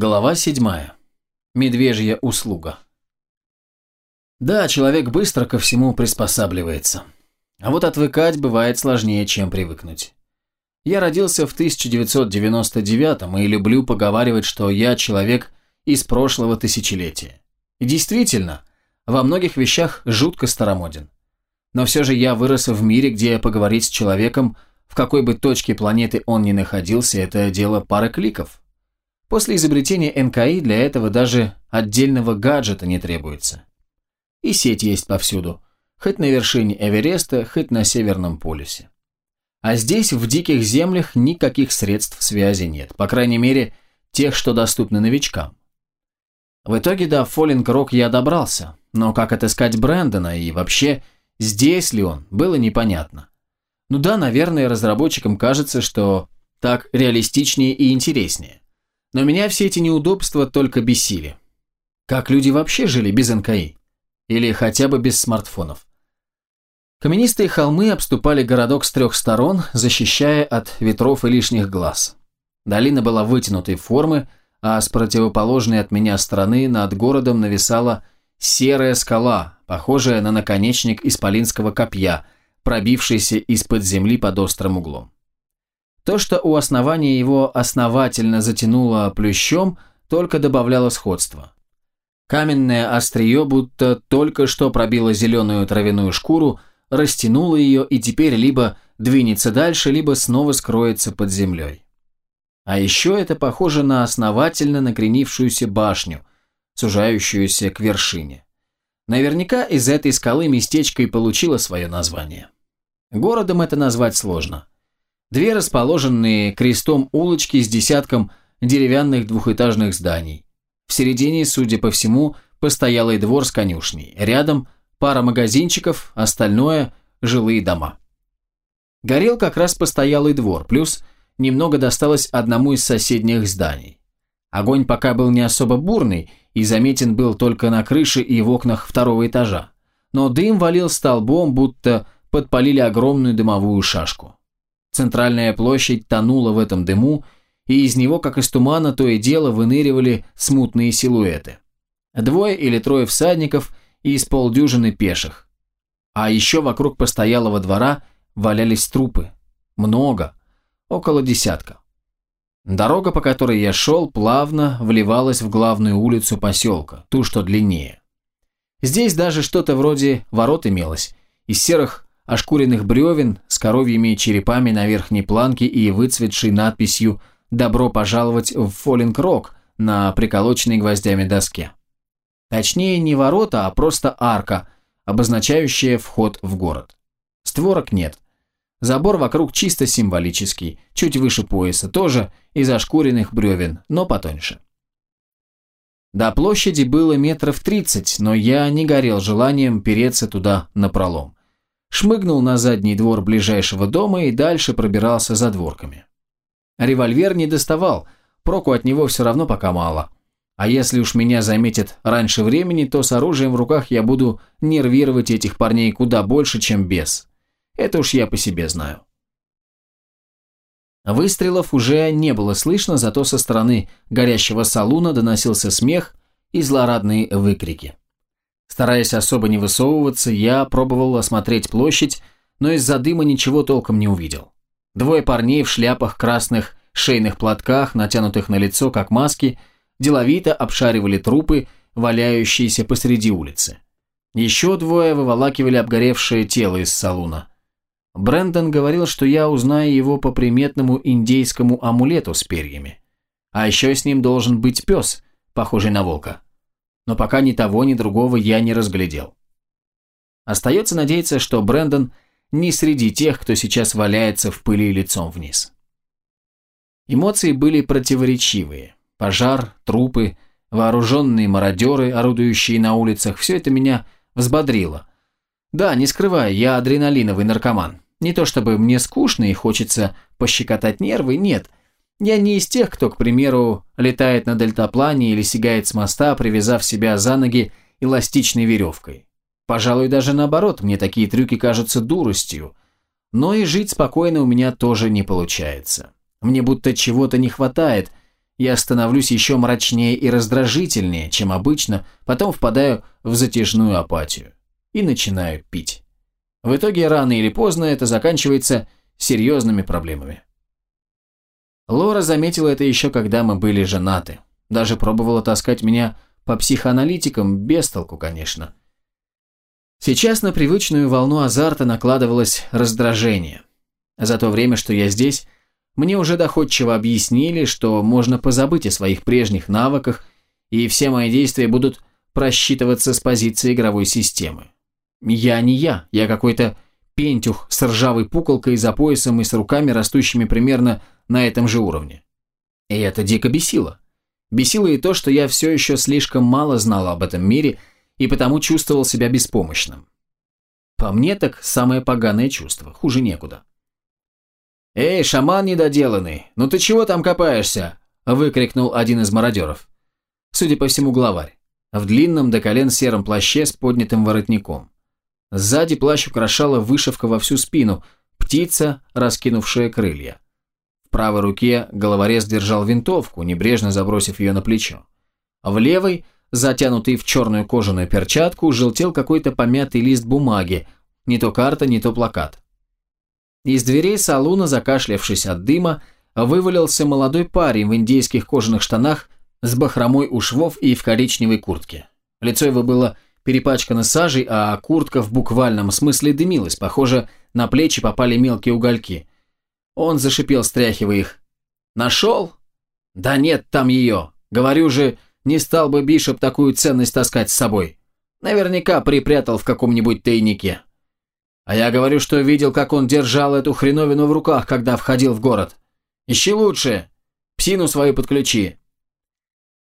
Глава 7. Медвежья услуга. Да, человек быстро ко всему приспосабливается. А вот отвыкать бывает сложнее, чем привыкнуть. Я родился в 1999 и люблю поговаривать, что я человек из прошлого тысячелетия. И действительно, во многих вещах жутко старомоден. Но все же я вырос в мире, где поговорить с человеком, в какой бы точке планеты он ни находился, это дело пары кликов. После изобретения НКИ для этого даже отдельного гаджета не требуется. И сеть есть повсюду, хоть на вершине Эвереста, хоть на Северном полюсе. А здесь, в диких землях, никаких средств связи нет, по крайней мере, тех, что доступны новичкам. В итоге до Фоллинг Рок я добрался, но как отыскать Брэндона и вообще, здесь ли он, было непонятно. Ну да, наверное, разработчикам кажется, что так реалистичнее и интереснее. Но меня все эти неудобства только бесили. Как люди вообще жили без НКИ? Или хотя бы без смартфонов? Каменистые холмы обступали городок с трех сторон, защищая от ветров и лишних глаз. Долина была вытянутой формы, а с противоположной от меня стороны над городом нависала серая скала, похожая на наконечник исполинского копья, пробившийся из-под земли под острым углом. То, что у основания его основательно затянуло плющом, только добавляло сходства. Каменное острие будто только что пробило зеленую травяную шкуру, растянуло ее и теперь либо двинется дальше, либо снова скроется под землей. А еще это похоже на основательно накренившуюся башню, сужающуюся к вершине. Наверняка из этой скалы местечко и получило свое название. Городом это назвать сложно. Две расположенные крестом улочки с десятком деревянных двухэтажных зданий. В середине, судя по всему, постоялый двор с конюшней. Рядом пара магазинчиков, остальное – жилые дома. Горел как раз постоялый двор, плюс немного досталось одному из соседних зданий. Огонь пока был не особо бурный и заметен был только на крыше и в окнах второго этажа. Но дым валил столбом, будто подпалили огромную дымовую шашку. Центральная площадь тонула в этом дыму, и из него, как из тумана, то и дело выныривали смутные силуэты. Двое или трое всадников и из полдюжины пеших. А еще вокруг постоялого двора валялись трупы. Много. Около десятка. Дорога, по которой я шел, плавно вливалась в главную улицу поселка, ту, что длиннее. Здесь даже что-то вроде ворот имелось, из серых ошкуренных бревен с коровьими черепами на верхней планке и выцветшей надписью «Добро пожаловать в Фоллинг-Рок» на приколоченной гвоздями доске. Точнее, не ворота, а просто арка, обозначающая вход в город. Створок нет. Забор вокруг чисто символический, чуть выше пояса, тоже из ошкуренных бревен, но потоньше. До площади было метров тридцать, но я не горел желанием переться туда напролом шмыгнул на задний двор ближайшего дома и дальше пробирался за дворками. Револьвер не доставал, проку от него все равно пока мало. А если уж меня заметят раньше времени, то с оружием в руках я буду нервировать этих парней куда больше, чем без. Это уж я по себе знаю. Выстрелов уже не было слышно, зато со стороны горящего салуна доносился смех и злорадные выкрики. Стараясь особо не высовываться, я пробовал осмотреть площадь, но из-за дыма ничего толком не увидел. Двое парней в шляпах красных шейных платках, натянутых на лицо, как маски, деловито обшаривали трупы, валяющиеся посреди улицы. Еще двое выволакивали обгоревшее тело из салуна. Брэндон говорил, что я узнаю его по приметному индейскому амулету с перьями. А еще с ним должен быть пес, похожий на волка но пока ни того, ни другого я не разглядел. Остается надеяться, что Брэндон не среди тех, кто сейчас валяется в пыли лицом вниз. Эмоции были противоречивые. Пожар, трупы, вооруженные мародеры, орудующие на улицах, все это меня взбодрило. Да, не скрывая, я адреналиновый наркоман. Не то чтобы мне скучно и хочется пощекотать нервы, нет. Я не из тех, кто, к примеру, летает на дельтаплане или сигает с моста, привязав себя за ноги эластичной веревкой. Пожалуй, даже наоборот, мне такие трюки кажутся дуростью. Но и жить спокойно у меня тоже не получается. Мне будто чего-то не хватает. я становлюсь еще мрачнее и раздражительнее, чем обычно, потом впадаю в затяжную апатию и начинаю пить. В итоге рано или поздно это заканчивается серьезными проблемами. Лора заметила это еще когда мы были женаты. Даже пробовала таскать меня по психоаналитикам, без толку, конечно. Сейчас на привычную волну азарта накладывалось раздражение. За то время, что я здесь, мне уже доходчиво объяснили, что можно позабыть о своих прежних навыках, и все мои действия будут просчитываться с позиции игровой системы. Я не я, я какой-то пентюх с ржавой пуколкой за поясом и с руками, растущими примерно на этом же уровне. И это дико бесило. Бесило и то, что я все еще слишком мало знал об этом мире и потому чувствовал себя беспомощным. По мне так самое поганое чувство, хуже некуда. «Эй, шаман недоделанный, ну ты чего там копаешься?» – выкрикнул один из мародеров. Судя по всему, главарь. В длинном до колен сером плаще с поднятым воротником. Сзади плащ украшала вышивка во всю спину, птица, раскинувшая крылья. В правой руке головорез держал винтовку, небрежно забросив ее на плечо. В левой, затянутый в черную кожаную перчатку, желтел какой-то помятый лист бумаги, не то карта, не то плакат. Из дверей салуна, закашлявшись от дыма, вывалился молодой парень в индейских кожаных штанах с бахромой у швов и в коричневой куртке. Лицо его было перепачкано сажей, а куртка в буквальном смысле дымилась, похоже, на плечи попали мелкие угольки. Он зашипел, стряхивая их. «Нашел? Да нет там ее. Говорю же, не стал бы Бишоп такую ценность таскать с собой. Наверняка припрятал в каком-нибудь тайнике». А я говорю, что видел, как он держал эту хреновину в руках, когда входил в город. Ищи лучше. Псину свою подключи.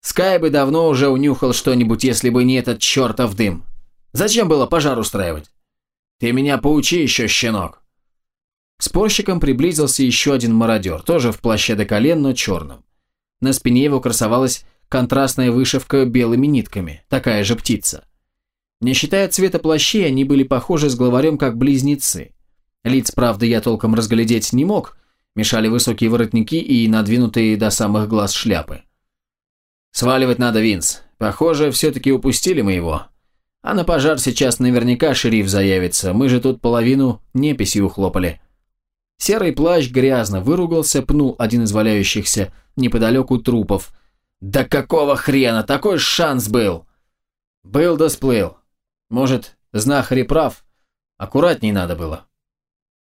Скай бы давно уже унюхал что-нибудь, если бы не этот чертов дым. Зачем было пожар устраивать? Ты меня поучи еще, щенок. К спорщикам приблизился еще один мародер, тоже в плаще до колен, но черном. На спине его красовалась контрастная вышивка белыми нитками, такая же птица. Не считая цвета плащей, они были похожи с главарем как близнецы. Лиц, правда, я толком разглядеть не мог, мешали высокие воротники и надвинутые до самых глаз шляпы. «Сваливать надо, Винс. Похоже, все-таки упустили мы его. А на пожар сейчас наверняка шериф заявится, мы же тут половину неписи ухлопали». Серый плащ грязно выругался, пнул один из валяющихся неподалеку трупов. «Да какого хрена? Такой шанс был!» «Был да сплыл. Может, знахарь прав? Аккуратней надо было.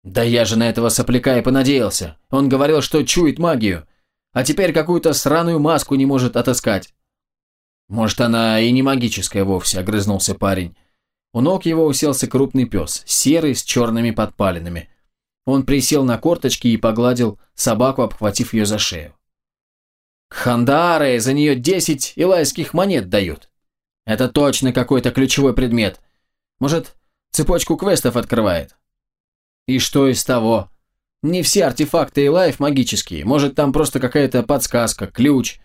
Да я же на этого сопляка и понадеялся. Он говорил, что чует магию. А теперь какую-то сраную маску не может отыскать. Может, она и не магическая вовсе, огрызнулся парень. У ног его уселся крупный пес, серый, с черными подпалинами. Он присел на корточки и погладил собаку, обхватив ее за шею. Хандары, за нее десять илайских монет дают. Это точно какой-то ключевой предмет. Может, цепочку квестов открывает? И что из того? Не все артефакты и лайф магические. Может, там просто какая-то подсказка, ключ.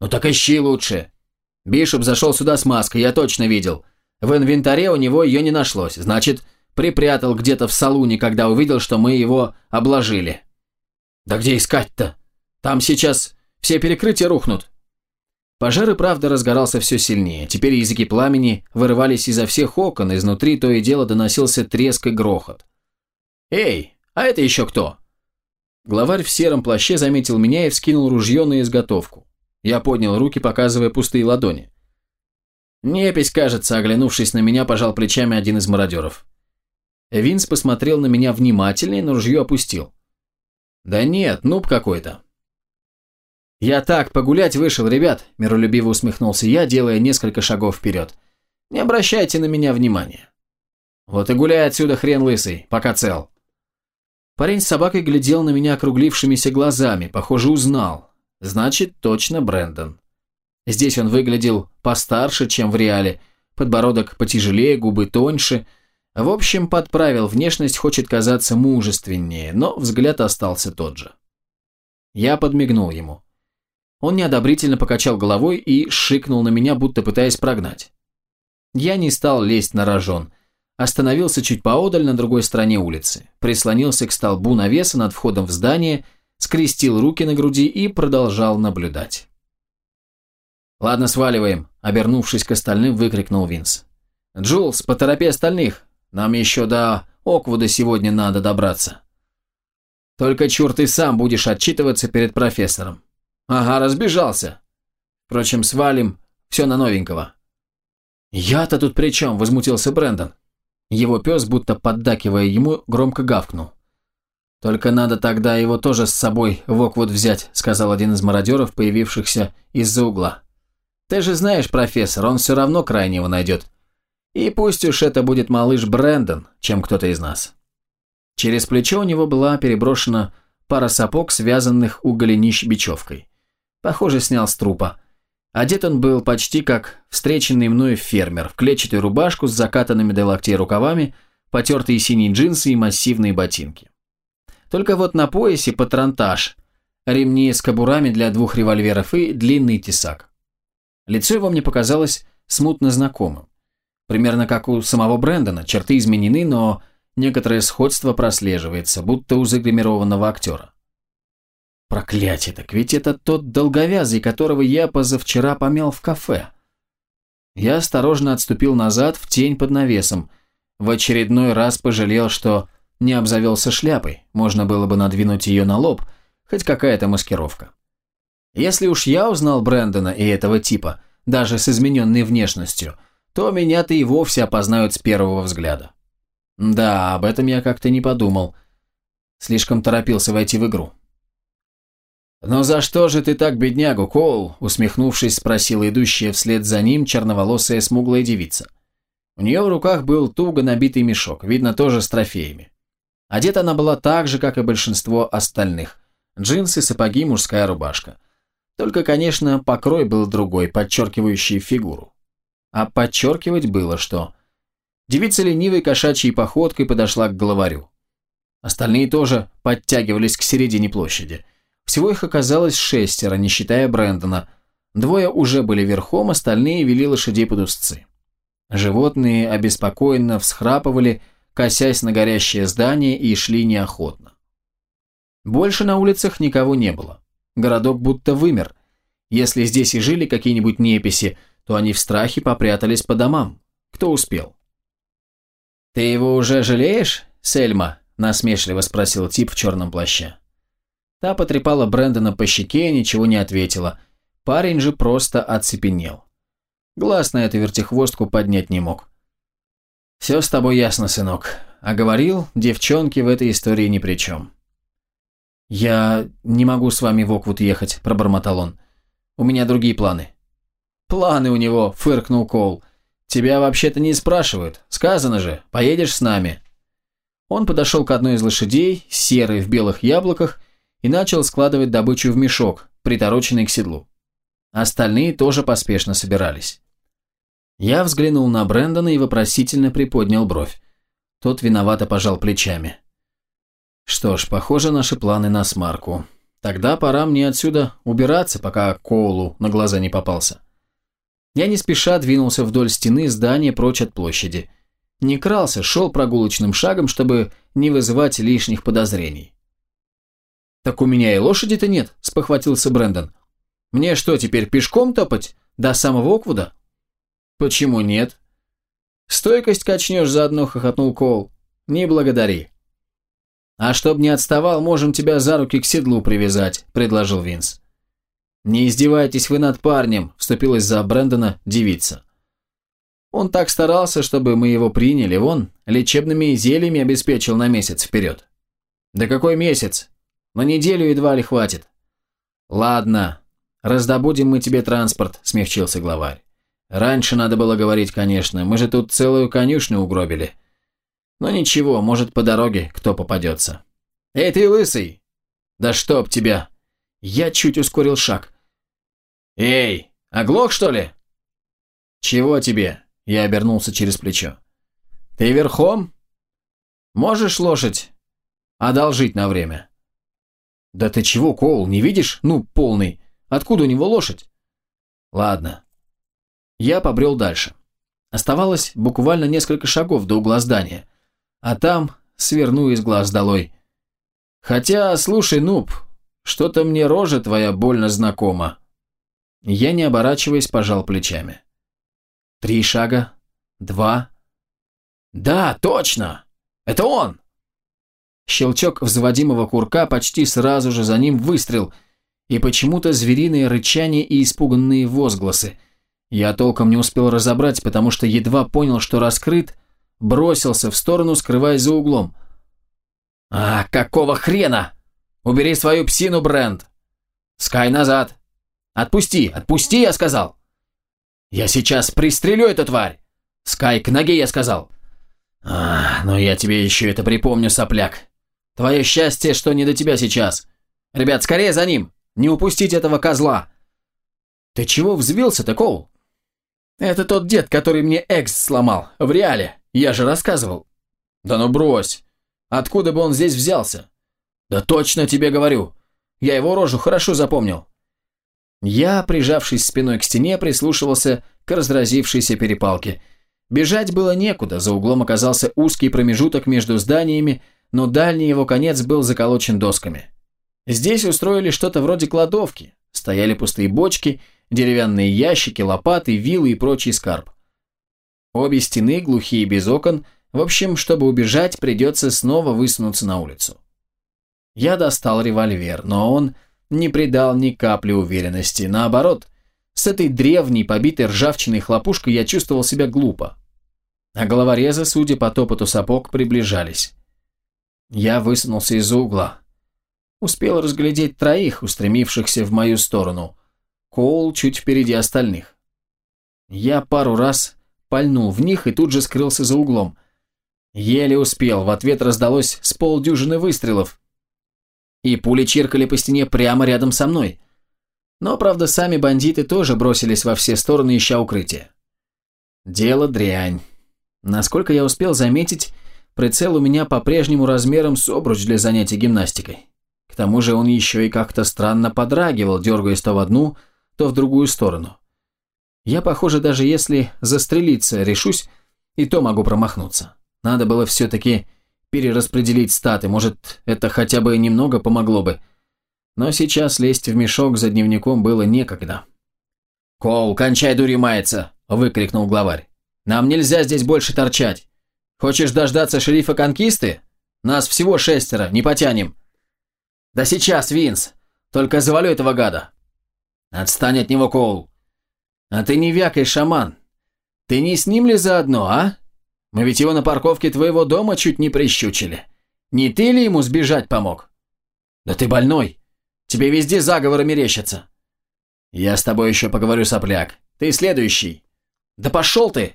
Ну так ищи лучше. Бишоп зашел сюда с маской, я точно видел. В инвентаре у него ее не нашлось. Значит, припрятал где-то в салуне, когда увидел, что мы его обложили. Да где искать-то? Там сейчас все перекрытия рухнут. Пожар и правда разгорался все сильнее. Теперь языки пламени вырывались изо всех окон, изнутри то и дело доносился треск и грохот. «Эй, а это еще кто?» Главарь в сером плаще заметил меня и вскинул ружье на изготовку. Я поднял руки, показывая пустые ладони. Непись, кажется, оглянувшись на меня, пожал плечами один из мародеров. Винс посмотрел на меня внимательнее, но ружье опустил. «Да нет, нуб какой-то. «Я так, погулять вышел, ребят», – миролюбиво усмехнулся я, делая несколько шагов вперед. «Не обращайте на меня внимания». «Вот и гуляй отсюда, хрен лысый, пока цел». Парень с собакой глядел на меня округлившимися глазами, похоже, узнал. Значит, точно Брэндон. Здесь он выглядел постарше, чем в реале, подбородок потяжелее, губы тоньше. В общем, подправил внешность, хочет казаться мужественнее, но взгляд остался тот же. Я подмигнул ему. Он неодобрительно покачал головой и шикнул на меня, будто пытаясь прогнать. Я не стал лезть на рожон. Остановился чуть поодаль на другой стороне улицы, прислонился к столбу навеса над входом в здание, скрестил руки на груди и продолжал наблюдать. «Ладно, сваливаем», – обернувшись к остальным, выкрикнул Винс. «Джулс, поторопи остальных, нам еще до Оквуда сегодня надо добраться». «Только чур ты сам будешь отчитываться перед профессором». «Ага, разбежался». «Впрочем, свалим, все на новенького». «Я-то тут при чем?» – возмутился Брэндон. Его пес, будто поддакивая ему, громко гавкнул. «Только надо тогда его тоже с собой в Оквуд взять», – сказал один из мародеров, появившихся из-за угла. «Ты же знаешь, профессор, он все равно крайнего найдет. И пусть уж это будет малыш Брэндон, чем кто-то из нас». Через плечо у него была переброшена пара сапог, связанных у голенищ бечевкой. Похоже, снял с трупа. Одет он был почти как встреченный мною фермер, в клетчатую рубашку с закатанными до локтей рукавами, потертые синие джинсы и массивные ботинки. Только вот на поясе патронтаж, ремни с кобурами для двух револьверов и длинный тесак. Лицо его мне показалось смутно знакомым. Примерно как у самого Брэндона, черты изменены, но некоторое сходство прослеживается, будто у загримированного актера. Проклятие, так ведь это тот долговязый, которого я позавчера помял в кафе. Я осторожно отступил назад в тень под навесом. В очередной раз пожалел, что не обзавелся шляпой, можно было бы надвинуть ее на лоб, хоть какая-то маскировка. Если уж я узнал Брэндона и этого типа, даже с измененной внешностью, то меня-то и вовсе опознают с первого взгляда. Да, об этом я как-то не подумал. Слишком торопился войти в игру. «Но за что же ты так беднягу, Коул?» усмехнувшись, спросила идущая вслед за ним черноволосая смуглая девица. У нее в руках был туго набитый мешок, видно, тоже с трофеями. Одета она была так же, как и большинство остальных. Джинсы, сапоги, мужская рубашка. Только, конечно, покрой был другой, подчеркивающий фигуру. А подчеркивать было что? Девица ленивой кошачьей походкой подошла к главарю. Остальные тоже подтягивались к середине площади – всего их оказалось шестеро, не считая Брэндона. Двое уже были верхом, остальные вели лошадей под узцы. Животные обеспокоенно всхрапывали, косясь на горящее здание и шли неохотно. Больше на улицах никого не было. Городок будто вымер. Если здесь и жили какие-нибудь неписи, то они в страхе попрятались по домам. Кто успел? «Ты его уже жалеешь, Сельма?» – насмешливо спросил тип в черном плаще. Та потрепала Брэндона по щеке и ничего не ответила. Парень же просто оцепенел. Глаз на эту вертихвостку поднять не мог. «Все с тобой ясно, сынок. А говорил, девчонки в этой истории ни при чем». «Я не могу с вами в Оквуд ехать», – пробормотал он. «У меня другие планы». «Планы у него», – фыркнул Коул. «Тебя вообще-то не спрашивают. Сказано же, поедешь с нами». Он подошел к одной из лошадей, серой в белых яблоках, и начал складывать добычу в мешок, притороченный к седлу. Остальные тоже поспешно собирались. Я взглянул на Брэндона и вопросительно приподнял бровь. Тот виновато пожал плечами. Что ж, похоже, наши планы на смарку. Тогда пора мне отсюда убираться, пока Коулу на глаза не попался. Я не спеша двинулся вдоль стены здания прочь от площади. Не крался, шел прогулочным шагом, чтобы не вызывать лишних подозрений. «Так у меня и лошади-то нет», – спохватился Брэндон. «Мне что, теперь пешком топать? До самого Оквуда?» «Почему нет?» «Стойкость качнешь заодно», – хохотнул Коул. «Не благодари». «А чтоб не отставал, можем тебя за руки к седлу привязать», – предложил Винс. «Не издевайтесь вы над парнем», – вступилась за Брэндона девица. «Он так старался, чтобы мы его приняли, вон, лечебными зельями обеспечил на месяц вперед». «Да какой месяц? На неделю едва ли хватит». «Ладно, раздобудем мы тебе транспорт», – смягчился главарь. «Раньше надо было говорить, конечно, мы же тут целую конюшню угробили. Но ничего, может, по дороге кто попадется». «Эй, ты лысый!» «Да чтоб тебя!» Я чуть ускорил шаг. «Эй, оглох, что ли?» «Чего тебе?» Я обернулся через плечо. «Ты верхом? Можешь лошадь одолжить на время?» «Да ты чего, Коул, не видишь? Ну, полный. Откуда у него лошадь?» «Ладно». Я побрел дальше. Оставалось буквально несколько шагов до угла здания. А там сверну из глаз долой. Хотя, слушай, Нуб, что-то мне рожа твоя больно знакома. Я, не оборачиваясь, пожал плечами. Три шага, два. Да, точно! Это он! Щелчок взводимого курка, почти сразу же за ним выстрел, и почему-то звериные рычания и испуганные возгласы. Я толком не успел разобрать, потому что едва понял, что раскрыт, бросился в сторону, скрываясь за углом. «А, какого хрена? Убери свою псину, Брент! Скай назад! Отпусти, отпусти, я сказал!» «Я сейчас пристрелю эту тварь! Скай, к ноге, я сказал!» «А, но я тебе еще это припомню, сопляк! Твое счастье, что не до тебя сейчас! Ребят, скорее за ним! Не упустить этого козла!» «Ты чего взвился-то, Коул?» «Это тот дед, который мне экс сломал, в реале, я же рассказывал». «Да ну брось! Откуда бы он здесь взялся?» «Да точно тебе говорю! Я его рожу хорошо запомнил!» Я, прижавшись спиной к стене, прислушивался к разразившейся перепалке. Бежать было некуда, за углом оказался узкий промежуток между зданиями, но дальний его конец был заколочен досками. Здесь устроили что-то вроде кладовки, стояли пустые бочки, деревянные ящики, лопаты, вилы и прочий скарб. Обе стены, глухие без окон, в общем, чтобы убежать, придется снова высунуться на улицу. Я достал револьвер, но он не придал ни капли уверенности. Наоборот, с этой древней, побитой ржавчиной хлопушкой я чувствовал себя глупо. А головорезы, судя по топоту сапог, приближались. Я высунулся из-за угла. Успел разглядеть троих, устремившихся в мою сторону. Коул чуть впереди остальных. Я пару раз пальнул в них и тут же скрылся за углом. Еле успел, в ответ раздалось с полдюжины выстрелов, и пули чиркали по стене прямо рядом со мной. Но, правда, сами бандиты тоже бросились во все стороны, ища укрытия. Дело дрянь. Насколько я успел заметить, прицел у меня по-прежнему размером с обруч для занятий гимнастикой. К тому же он еще и как-то странно подрагивал, дергаясь то в одну, то в другую сторону. Я, похоже, даже если застрелиться решусь, и то могу промахнуться. Надо было все-таки перераспределить статы, может, это хотя бы немного помогло бы. Но сейчас лезть в мешок за дневником было некогда. «Коул, кончай дури маяться!» – выкрикнул главарь. «Нам нельзя здесь больше торчать. Хочешь дождаться шерифа конкисты? Нас всего шестеро, не потянем». «Да сейчас, Винс! Только завалю этого гада!» «Отстань от него, Коул!» «А ты не вякай, шаман! Ты не с ним ли заодно, а?» Мы ведь его на парковке твоего дома чуть не прищучили. Не ты ли ему сбежать помог? Да ты больной. Тебе везде заговоры мерещатся. Я с тобой еще поговорю, сопляк. Ты следующий. Да пошел ты!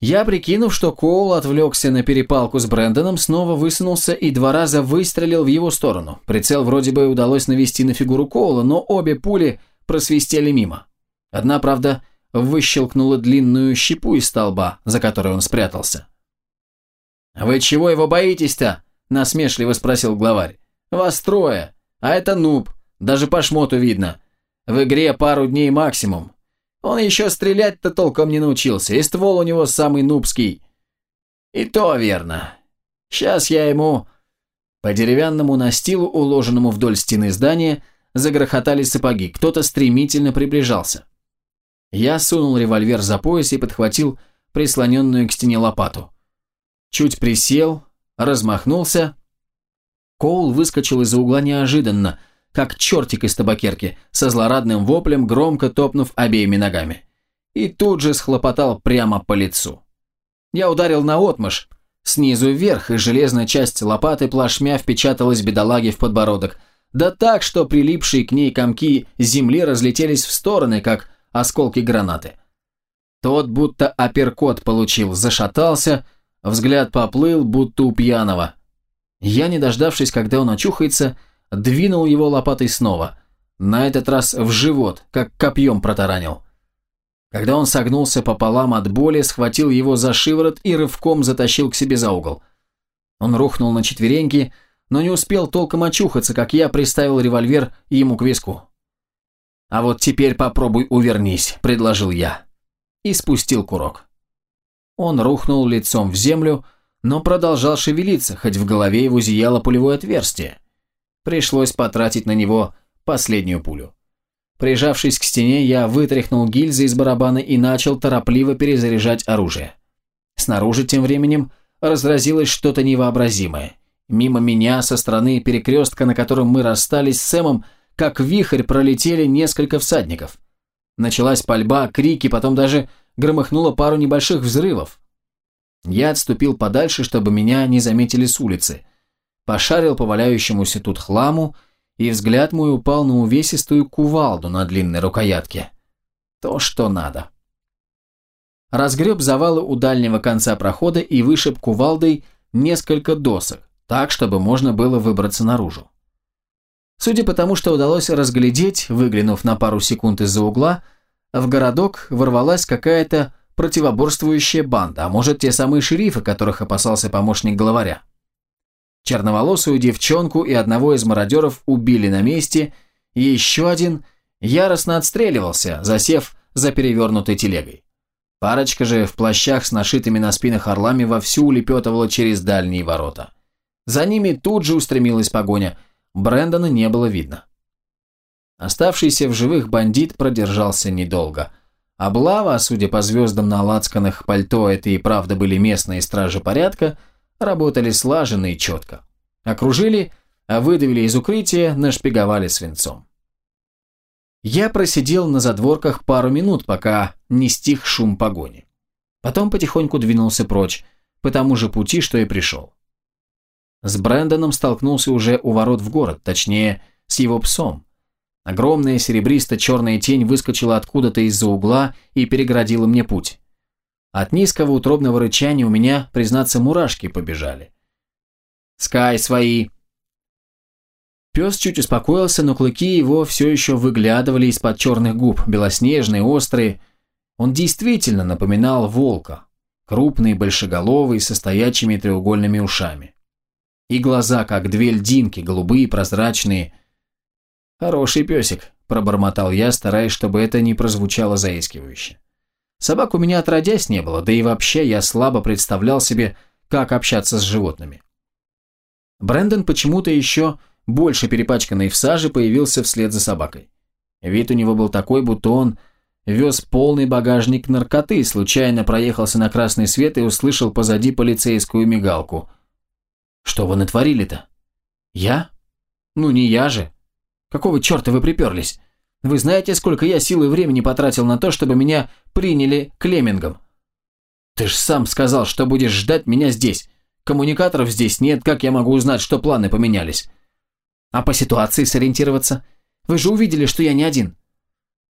Я, прикинув, что Коул отвлекся на перепалку с Брэндоном, снова высунулся и два раза выстрелил в его сторону. Прицел вроде бы удалось навести на фигуру Коула, но обе пули просвистели мимо. Одна, правда, выщелкнула длинную щепу из столба, за которой он спрятался. «Вы чего его боитесь-то?» – насмешливо спросил главарь. «Вас трое, а это нуб, даже по шмоту видно. В игре пару дней максимум. Он еще стрелять-то толком не научился, и ствол у него самый нубский». «И то верно. Сейчас я ему...» По деревянному настилу, уложенному вдоль стены здания, загрохотали сапоги, кто-то стремительно приближался. Я сунул револьвер за пояс и подхватил прислоненную к стене лопату. Чуть присел, размахнулся. Коул выскочил из-за угла неожиданно, как чертик из табакерки, со злорадным воплем, громко топнув обеими ногами. И тут же схлопотал прямо по лицу. Я ударил на отмышь, снизу вверх, и железная часть лопаты плашмя впечаталась бедолаге в подбородок, да так, что прилипшие к ней комки земли разлетелись в стороны, как осколки гранаты. Тот будто апперкот получил, зашатался, взгляд поплыл, будто у пьяного. Я, не дождавшись, когда он очухается, двинул его лопатой снова, на этот раз в живот, как копьем протаранил. Когда он согнулся пополам от боли, схватил его за шиворот и рывком затащил к себе за угол. Он рухнул на четвереньки, но не успел толком очухаться, как я приставил револьвер ему к виску. «А вот теперь попробуй увернись», – предложил я. И спустил курок. Он рухнул лицом в землю, но продолжал шевелиться, хоть в голове его зияло пулевое отверстие. Пришлось потратить на него последнюю пулю. Прижавшись к стене, я вытряхнул гильзы из барабана и начал торопливо перезаряжать оружие. Снаружи тем временем разразилось что-то невообразимое. Мимо меня со стороны перекрестка, на котором мы расстались с Сэмом, как вихрь пролетели несколько всадников. Началась пальба, крики, потом даже громыхнуло пару небольших взрывов. Я отступил подальше, чтобы меня не заметили с улицы. Пошарил по валяющемуся тут хламу, и взгляд мой упал на увесистую кувалду на длинной рукоятке. То, что надо. Разгреб завалы у дальнего конца прохода и вышиб кувалдой несколько досок, так, чтобы можно было выбраться наружу. Судя по тому, что удалось разглядеть, выглянув на пару секунд из-за угла, в городок ворвалась какая-то противоборствующая банда, а может те самые шерифы, которых опасался помощник главаря. Черноволосую девчонку и одного из мародеров убили на месте, и еще один яростно отстреливался, засев за перевернутой телегой. Парочка же в плащах с нашитыми на спинах орлами вовсю улепетывала через дальние ворота. За ними тут же устремилась погоня. Брэндона не было видно. Оставшийся в живых бандит продержался недолго. Облава, судя по звездам на лацканах пальто, это и правда были местные стражи порядка – работали слаженно и четко. Окружили, а выдавили из укрытия, нашпиговали свинцом. Я просидел на задворках пару минут, пока не стих шум погони. Потом потихоньку двинулся прочь, по тому же пути, что и пришел. С Брэндоном столкнулся уже у ворот в город, точнее, с его псом. Огромная серебристо-черная тень выскочила откуда-то из-за угла и переградила мне путь. От низкого утробного рычания у меня, признаться, мурашки побежали. «Скай, свои!» Пес чуть успокоился, но клыки его все еще выглядывали из-под черных губ, белоснежные, острые. Он действительно напоминал волка, крупный, большеголовый, со стоячими треугольными ушами. И глаза, как две льдинки, голубые, прозрачные. «Хороший песик», – пробормотал я, стараясь, чтобы это не прозвучало заискивающе. Собак у меня отродясь не было, да и вообще я слабо представлял себе, как общаться с животными. Брэндон почему-то еще больше перепачканный в саже появился вслед за собакой. Вид у него был такой, будто он вез полный багажник наркоты, случайно проехался на красный свет и услышал позади полицейскую мигалку. «Что вы натворили-то?» «Я? Ну не я же. Какого черта вы приперлись? Вы знаете, сколько я сил и времени потратил на то, чтобы меня приняли Клемингом? Ты ж сам сказал, что будешь ждать меня здесь. Коммуникаторов здесь нет, как я могу узнать, что планы поменялись? А по ситуации сориентироваться? Вы же увидели, что я не один.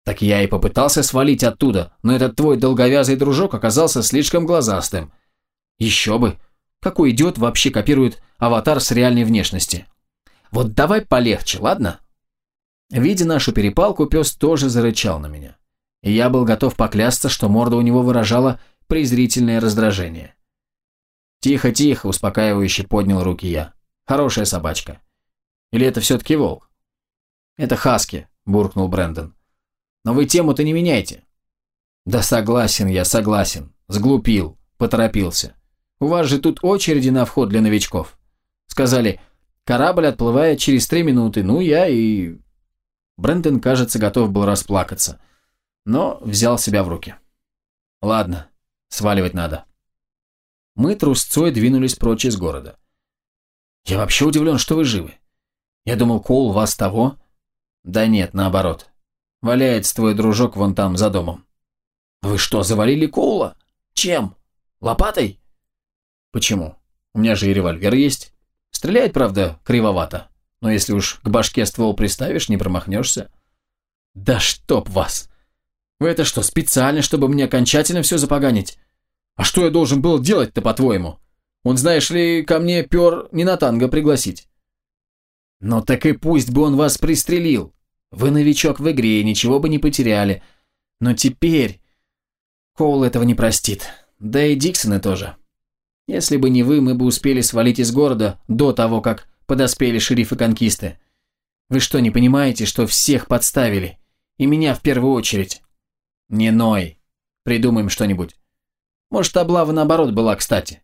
Так я и попытался свалить оттуда, но этот твой долговязый дружок оказался слишком глазастым. Еще бы. Какой идиот вообще копирует аватар с реальной внешности? Вот давай полегче, ладно? Видя нашу перепалку, пес тоже зарычал на меня. И я был готов поклясться, что морда у него выражала презрительное раздражение. «Тихо, тихо», – успокаивающе поднял руки я. «Хорошая собачка. Или это все-таки волк?» «Это хаски», – буркнул Брэндон. «Но вы тему-то не меняйте». «Да согласен я, согласен. Сглупил, поторопился. У вас же тут очереди на вход для новичков. Сказали, корабль отплывает через три минуты, ну я и Брэндон, кажется, готов был расплакаться, но взял себя в руки. «Ладно, сваливать надо». Мы трусцой двинулись прочь из города. «Я вообще удивлен, что вы живы. Я думал, Коул вас того...» «Да нет, наоборот. Валяется твой дружок вон там, за домом». «Вы что, завалили Коула? Чем? Лопатой?» «Почему? У меня же и револьвер есть. Стреляет, правда, кривовато. Но если уж к башке ствол приставишь, не промахнешься. Да чтоб вас! Вы это что, специально, чтобы мне окончательно все запоганить? А что я должен был делать-то, по-твоему? Он, знаешь ли, ко мне пер не на танго пригласить. Ну так и пусть бы он вас пристрелил. Вы новичок в игре, ничего бы не потеряли. Но теперь... Коул этого не простит. Да и Диксоны тоже. Если бы не вы, мы бы успели свалить из города до того, как подоспели шерифы конкисты. Вы что, не понимаете, что всех подставили? И меня в первую очередь. Не ной. Придумаем что-нибудь. Может, облава наоборот была, кстати.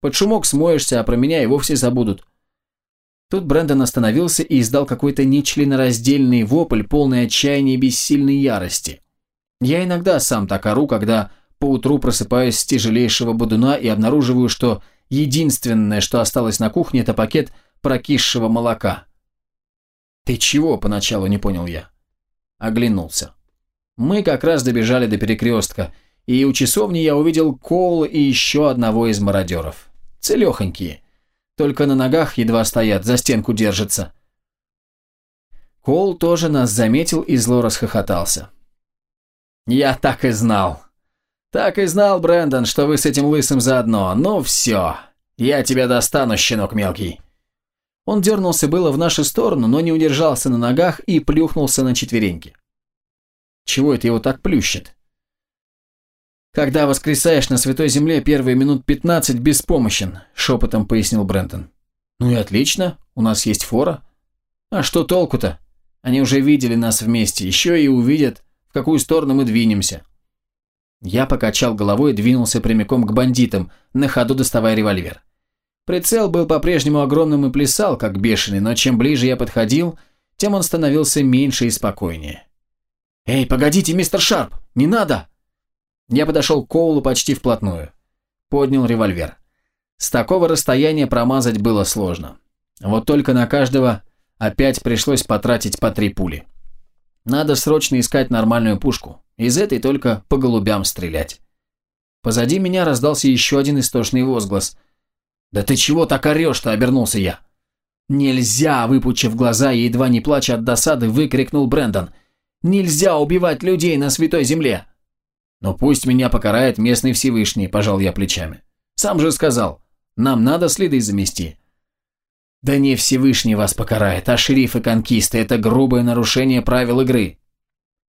Под шумок смоешься, а про меня и вовсе забудут. Тут Брэндон остановился и издал какой-то нечленораздельный вопль, полный отчаяния и бессильной ярости. Я иногда сам так ору, когда поутру просыпаюсь с тяжелейшего бодуна и обнаруживаю, что единственное, что осталось на кухне, это пакет прокисшего молока. «Ты чего?» – поначалу не понял я. Оглянулся. Мы как раз добежали до перекрестка, и у часовни я увидел Коула и еще одного из мародеров. Целехонькие. Только на ногах едва стоят, за стенку держатся. Коул тоже нас заметил и зло расхохотался. «Я так и знал. Так и знал, Брэндон, что вы с этим лысым заодно. Ну все, я тебя достану, щенок мелкий». Он дернулся было в нашу сторону, но не удержался на ногах и плюхнулся на четвереньки. Чего это его так плющит? «Когда воскресаешь на Святой Земле, первые минут пятнадцать беспомощен», – шепотом пояснил Брентон. «Ну и отлично, у нас есть фора». «А что толку-то? Они уже видели нас вместе, еще и увидят, в какую сторону мы двинемся». Я покачал головой и двинулся прямиком к бандитам, на ходу доставая револьвер. Прицел был по-прежнему огромным и плясал, как бешеный, но чем ближе я подходил, тем он становился меньше и спокойнее. «Эй, погодите, мистер Шарп, не надо!» Я подошел к Коулу почти вплотную. Поднял револьвер. С такого расстояния промазать было сложно. Вот только на каждого опять пришлось потратить по три пули. Надо срочно искать нормальную пушку. Из этой только по голубям стрелять. Позади меня раздался еще один истошный возглас – «Да ты чего так орешь-то?» – обернулся я. «Нельзя!» – выпучив глаза и едва не плача от досады, выкрикнул Брэндон. «Нельзя убивать людей на святой земле!» «Но пусть меня покарает местный Всевышний», – пожал я плечами. «Сам же сказал, нам надо следы замести». «Да не Всевышний вас покарает, а шериф и конкисты – это грубое нарушение правил игры.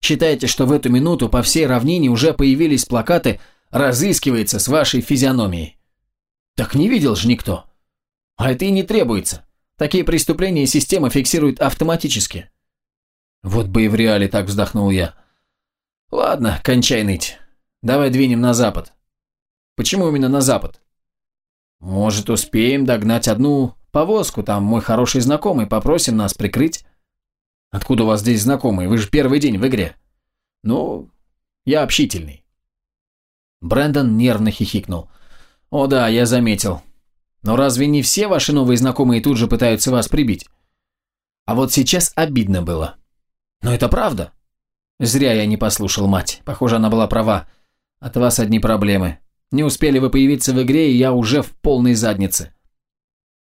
Считайте, что в эту минуту по всей равнине уже появились плакаты «Разыскивается с вашей физиономией». Так не видел же никто. А это и не требуется. Такие преступления система фиксирует автоматически. Вот бы и в реале так вздохнул я. Ладно, кончай ныть. Давай двинем на запад. Почему именно на запад? Может, успеем догнать одну повозку, там мой хороший знакомый, попросим нас прикрыть. Откуда у вас здесь знакомые? Вы же первый день в игре. Ну, я общительный. Брэндон нервно хихикнул. «О да, я заметил. Но разве не все ваши новые знакомые тут же пытаются вас прибить? А вот сейчас обидно было. Но это правда. Зря я не послушал мать. Похоже, она была права. От вас одни проблемы. Не успели вы появиться в игре, и я уже в полной заднице».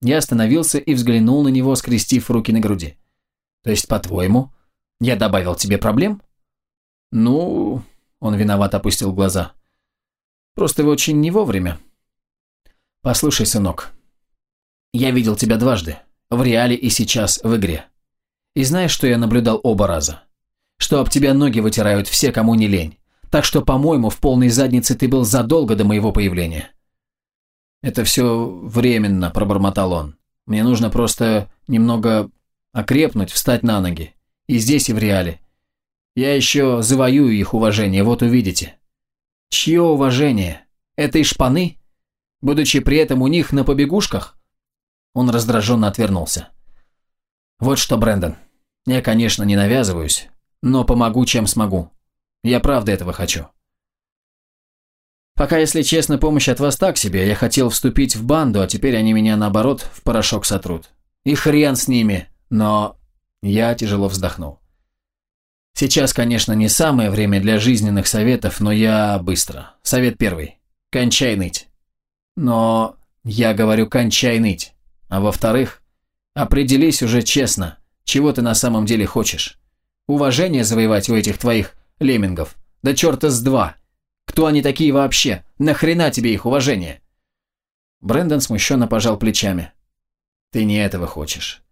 Я остановился и взглянул на него, скрестив руки на груди. «То есть, по-твоему, я добавил тебе проблем?» «Ну...» – он виноват опустил глаза. «Просто вы очень не вовремя. «Послушай, сынок, я видел тебя дважды, в реале и сейчас в игре. И знаешь, что я наблюдал оба раза? Что об тебя ноги вытирают все, кому не лень. Так что, по-моему, в полной заднице ты был задолго до моего появления». «Это все временно», – пробормотал он. «Мне нужно просто немного окрепнуть, встать на ноги. И здесь, и в реале. Я еще завоюю их уважение, вот увидите». «Чье уважение? Этой шпаны?» Будучи при этом у них на побегушках? Он раздраженно отвернулся. Вот что, Брэндон, я, конечно, не навязываюсь, но помогу, чем смогу. Я правда этого хочу. Пока, если честно, помощь от вас так себе. Я хотел вступить в банду, а теперь они меня, наоборот, в порошок сотрут. И хрен с ними, но... Я тяжело вздохнул. Сейчас, конечно, не самое время для жизненных советов, но я быстро. Совет первый. Кончай ныть. Но я говорю, кончай ныть. А во-вторых, определись уже честно, чего ты на самом деле хочешь. Уважение завоевать у этих твоих леммингов? Да черта с два. Кто они такие вообще? Нахрена тебе их уважение? Брэндон смущенно пожал плечами. Ты не этого хочешь.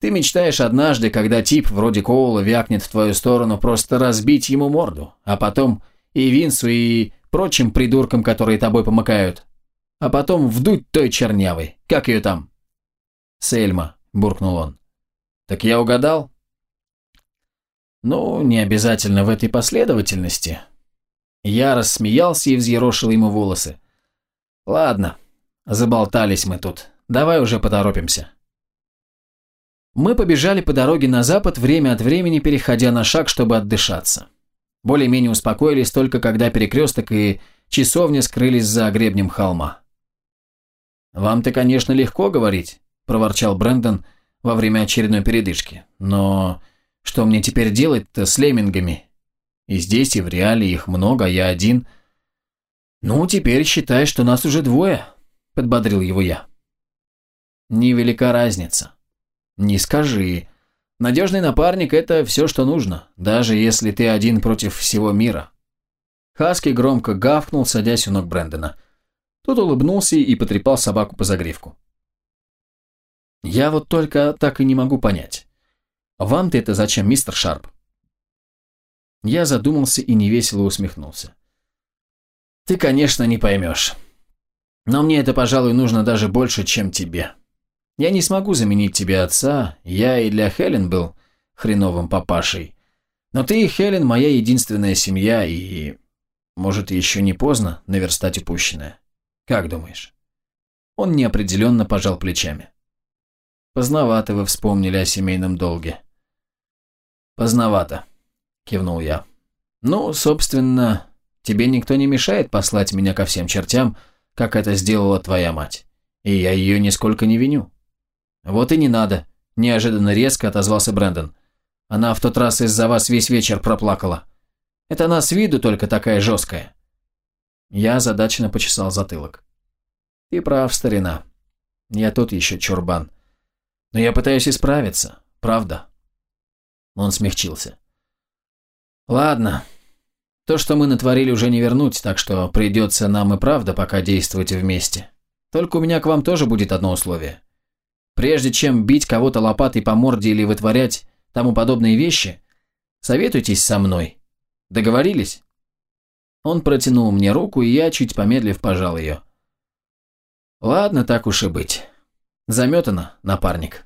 Ты мечтаешь однажды, когда тип вроде Коула вякнет в твою сторону, просто разбить ему морду, а потом и Винсу, и прочим придуркам, которые тобой помыкают, а потом вдуть той чернявой. Как ее там?» «Сельма», – буркнул он. «Так я угадал?» «Ну, не обязательно в этой последовательности». Я рассмеялся и взъерошил ему волосы. «Ладно, заболтались мы тут. Давай уже поторопимся». Мы побежали по дороге на запад, время от времени переходя на шаг, чтобы отдышаться. Более-менее успокоились только когда перекресток и часовня скрылись за гребнем холма. «Вам-то, конечно, легко говорить», – проворчал Брэндон во время очередной передышки. «Но что мне теперь делать-то с леммингами? И здесь, и в реале их много, а я один. Ну, теперь считай, что нас уже двое», – подбодрил его я. «Невелика разница. Не скажи. Надежный напарник – это все, что нужно, даже если ты один против всего мира. Хаски громко гавкнул, садясь у ног Брэндона. Тот улыбнулся и потрепал собаку по загривку. «Я вот только так и не могу понять. Вам-то это зачем, мистер Шарп?» Я задумался и невесело усмехнулся. «Ты, конечно, не поймешь. Но мне это, пожалуй, нужно даже больше, чем тебе». Я не смогу заменить тебе отца, я и для Хелен был хреновым папашей. Но ты и Хелен моя единственная семья, и... Может, еще не поздно наверстать упущенное. Как думаешь?» Он неопределенно пожал плечами. «Поздновато вы вспомнили о семейном долге». «Поздновато», – кивнул я. «Ну, собственно, тебе никто не мешает послать меня ко всем чертям, как это сделала твоя мать. И я ее нисколько не виню. «Вот и не надо», – неожиданно резко отозвался Брэндон. «Она в тот раз из-за вас весь вечер проплакала. Это она с виду только такая жесткая». Я озадаченно почесал затылок. «Ты прав, старина. Я тут еще чурбан. Но я пытаюсь исправиться, правда». Он смягчился. «Ладно. То, что мы натворили, уже не вернуть, так что придется нам и правда пока действовать вместе. Только у меня к вам тоже будет одно условие. Прежде чем бить кого-то лопатой по морде или вытворять тому подобные вещи, советуйтесь со мной. Договорились?» Он протянул мне руку, и я, чуть помедлив, пожал ее. «Ладно, так уж и быть. Заметано, напарник».